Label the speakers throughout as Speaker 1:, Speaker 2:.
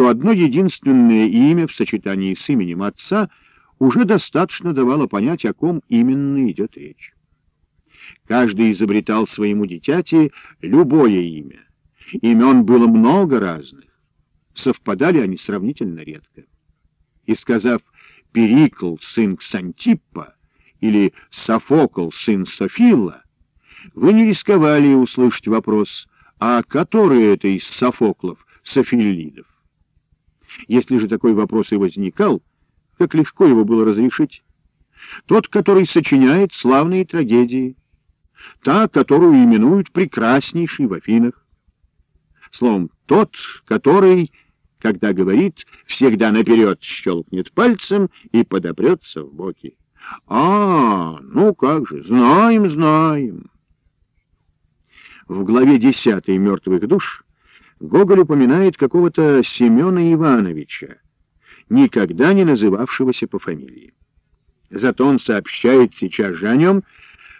Speaker 1: что одно единственное имя в сочетании с именем отца уже достаточно давало понять, о ком именно идет речь. Каждый изобретал своему дитяти любое имя. Имен было много разных. Совпадали они сравнительно редко. И сказав «Перикл, сын Ксантиппа» или «Софокл, сын Софила», вы не рисковали услышать вопрос, а который это из Софоклов, Софиллидов? Если же такой вопрос и возникал, как легко его было разрешить? Тот, который сочиняет славные трагедии, та, которую именуют прекраснейшей в Афинах. Словом, тот, который, когда говорит, всегда наперед щелкнет пальцем и подопрется в боки. А, ну как же, знаем, знаем. В главе десятой «Мертвых душ» Гоголь упоминает какого-то Семена Ивановича, никогда не называвшегося по фамилии. Зато он сообщает сейчас же о нем,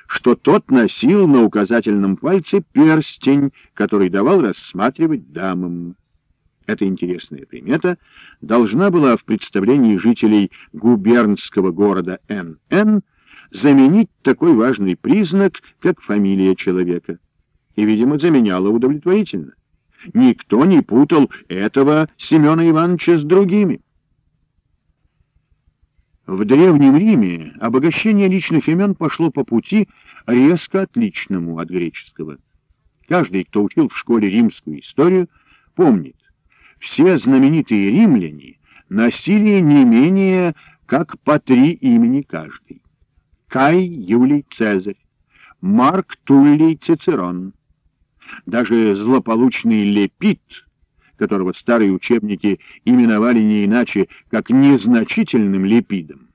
Speaker 1: что тот носил на указательном пальце перстень, который давал рассматривать дамам. Эта интересная примета должна была в представлении жителей губернского города Н.Н. заменить такой важный признак, как фамилия человека и, видимо, заменяла удовлетворительно. Никто не путал этого Семена Ивановича с другими. В Древнем Риме обогащение личных имен пошло по пути, резко отличному от греческого. Каждый, кто учил в школе римскую историю, помнит, все знаменитые римляне носили не менее как по три имени каждый. Кай Юлий Цезарь, Марк Туллий Цицерон, даже злополучный Лепит, которого старые учебники именовали не иначе, как незначительным Лепидом,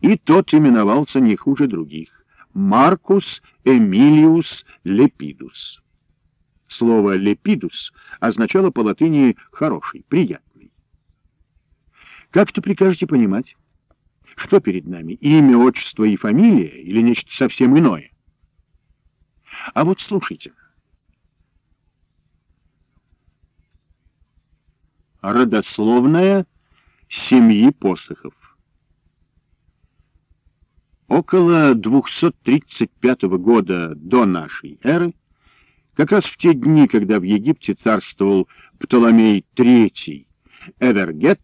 Speaker 1: и тот именовался не хуже других — Маркус Эмилиус Лепидус. Слово «лепидус» означало по латыни «хороший», «приятный». Как это прикажете понимать? Что перед нами, имя, отчество и фамилия или нечто совсем иное? А вот слушайте — родословная семьи посохов. Около 235 года до нашей эры, как раз в те дни, когда в Египте царствовал Птоломей III Эвергет,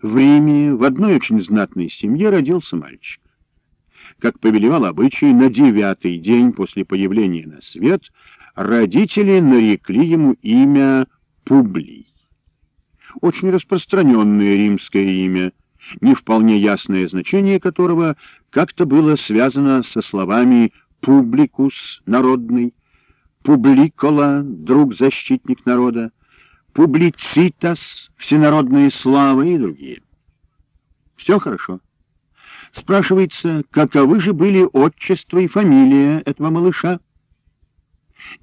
Speaker 1: в Риме в одной очень знатной семье родился мальчик. Как повелевал обычай, на девятый день после появления на свет родители нарекли ему имя Публий очень распространенное римское имя, не вполне ясное значение которого как-то было связано со словами «публикус» — народный, «публикола» — друг-защитник народа, «публицитас» — всенародные славы и другие. Все хорошо. Спрашивается, каковы же были отчество и фамилия этого малыша?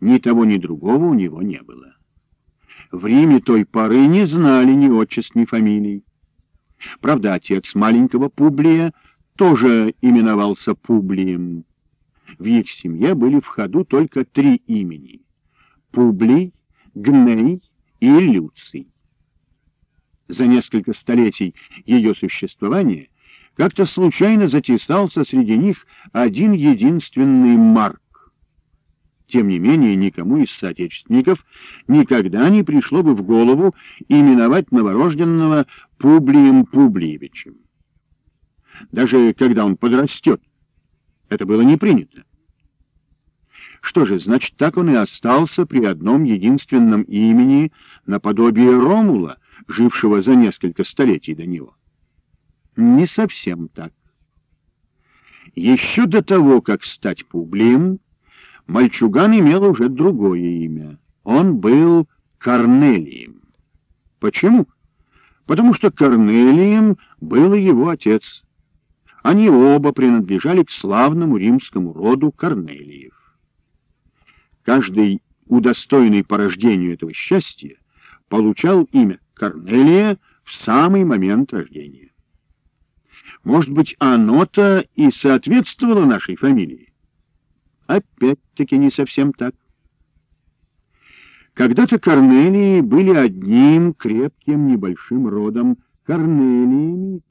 Speaker 1: Ни того, ни другого у него не было в Риме той поры не знали ни отчеств, ни фамилий. Правда, отец маленького Публия тоже именовался Публием. В их семье были в ходу только три имени — Публий, Гней и Люций. За несколько столетий ее существования как-то случайно затесался среди них один единственный Марк. Тем не менее, никому из соотечественников никогда не пришло бы в голову именовать новорожденного Публием Публиевичем. Даже когда он подрастет, это было не принято. Что же, значит, так он и остался при одном единственном имени наподобие Ромула, жившего за несколько столетий до него? Не совсем так. Еще до того, как стать Публием, Мальчуган имел уже другое имя. Он был Корнелием. Почему? Потому что Корнелием был и его отец. Они оба принадлежали к славному римскому роду Корнелиев. Каждый, удостоенный по рождению этого счастья, получал имя Корнелия в самый момент рождения. Может быть, оно-то и соответствовало нашей фамилии? Опять-таки не совсем так. Когда-то Корнелии были одним крепким небольшим родом Корнелиями,